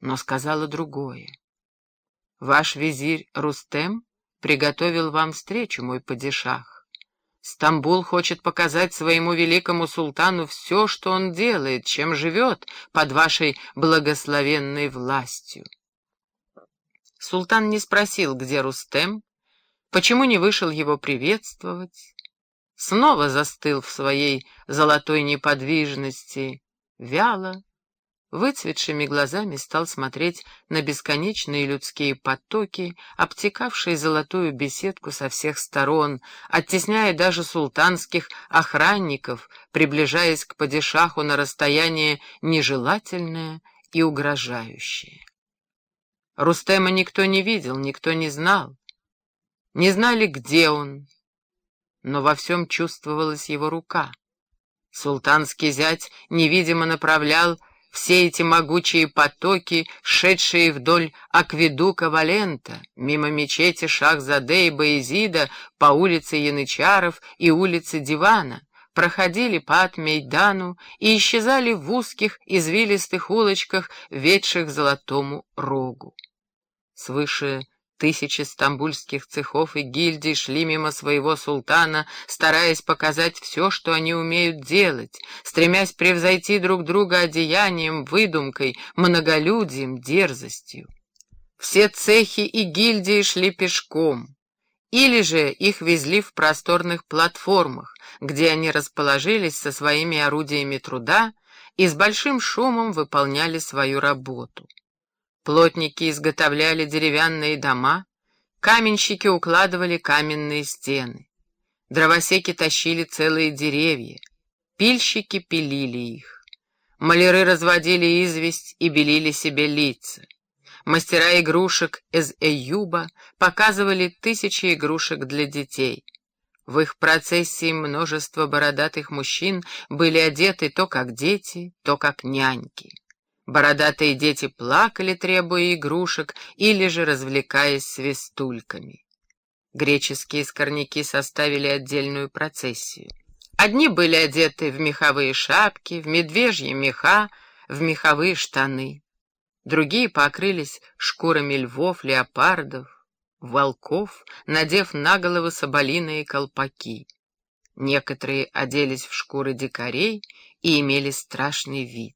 но сказала другое. «Ваш визирь Рустем приготовил вам встречу, мой падишах. Стамбул хочет показать своему великому султану все, что он делает, чем живет под вашей благословенной властью». Султан не спросил, где Рустем, почему не вышел его приветствовать, снова застыл в своей золотой неподвижности, вяло, выцветшими глазами стал смотреть на бесконечные людские потоки, обтекавшие золотую беседку со всех сторон, оттесняя даже султанских охранников, приближаясь к падишаху на расстояние нежелательное и угрожающее. Рустема никто не видел, никто не знал. Не знали, где он, но во всем чувствовалась его рука. Султанский зять невидимо направлял все эти могучие потоки, шедшие вдоль акведука Валента, мимо мечети Шахзаде и Баезида, по улице Янычаров и улице Дивана, проходили по Атмейдану и исчезали в узких извилистых улочках, ведших золотому рогу. Свыше Тысячи стамбульских цехов и гильдий шли мимо своего султана, стараясь показать все, что они умеют делать, стремясь превзойти друг друга одеянием, выдумкой, многолюдием, дерзостью. Все цехи и гильдии шли пешком, или же их везли в просторных платформах, где они расположились со своими орудиями труда и с большим шумом выполняли свою работу. Плотники изготовляли деревянные дома, каменщики укладывали каменные стены. Дровосеки тащили целые деревья, пильщики пилили их. Маляры разводили известь и белили себе лица. Мастера игрушек из Эюба показывали тысячи игрушек для детей. В их процессии множество бородатых мужчин были одеты то как дети, то как няньки. Бородатые дети плакали, требуя игрушек, или же развлекаясь свистульками. Греческие скорняки составили отдельную процессию. Одни были одеты в меховые шапки, в медвежьи меха, в меховые штаны. Другие покрылись шкурами львов, леопардов, волков, надев на головы соболиные колпаки. Некоторые оделись в шкуры дикарей и имели страшный вид.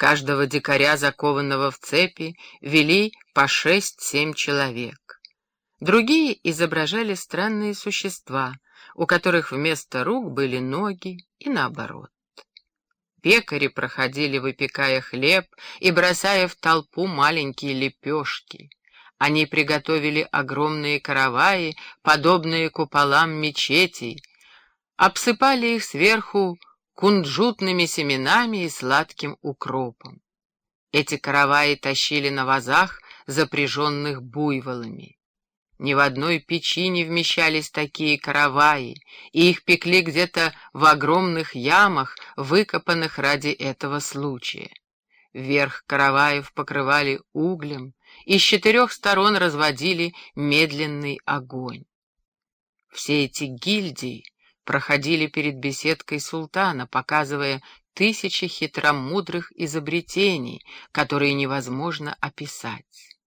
Каждого дикаря, закованного в цепи, вели по шесть-семь человек. Другие изображали странные существа, у которых вместо рук были ноги и наоборот. Пекари проходили, выпекая хлеб и бросая в толпу маленькие лепешки. Они приготовили огромные караваи, подобные куполам мечетей, обсыпали их сверху кунжутными семенами и сладким укропом. Эти караваи тащили на вазах, запряженных буйволами. Ни в одной печи не вмещались такие караваи, и их пекли где-то в огромных ямах, выкопанных ради этого случая. Верх караваев покрывали углем, и с четырех сторон разводили медленный огонь. Все эти гильдии проходили перед беседкой султана, показывая тысячи хитромудрых изобретений, которые невозможно описать.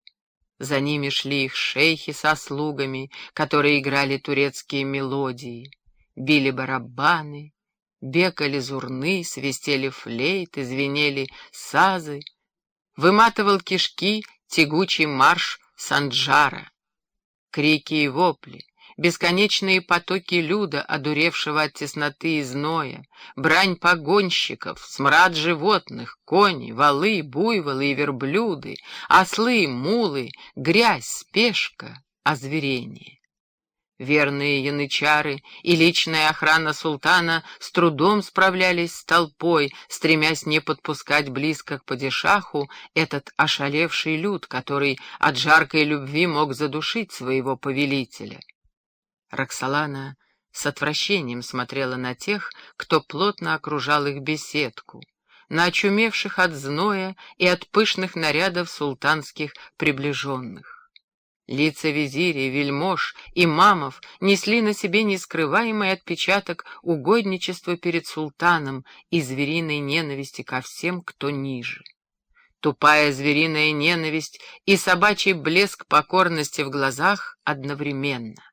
За ними шли их шейхи со слугами, которые играли турецкие мелодии, били барабаны, бегали зурны, свистели флейты, звенели сазы, выматывал кишки тягучий марш Санджара. Крики и вопли, бесконечные потоки люда, одуревшего от тесноты и зноя, брань погонщиков, смрад животных, кони, валы, буйволы и верблюды, ослы, мулы, грязь, спешка, озверение. Верные янычары и личная охрана султана с трудом справлялись с толпой, стремясь не подпускать близко к падишаху этот ошалевший люд, который от жаркой любви мог задушить своего повелителя. Роксолана с отвращением смотрела на тех, кто плотно окружал их беседку, на очумевших от зноя и от пышных нарядов султанских приближенных. Лица визирей, вельмож и мамов несли на себе нескрываемый отпечаток угодничества перед султаном и звериной ненависти ко всем, кто ниже. тупая звериная ненависть и собачий блеск покорности в глазах одновременно.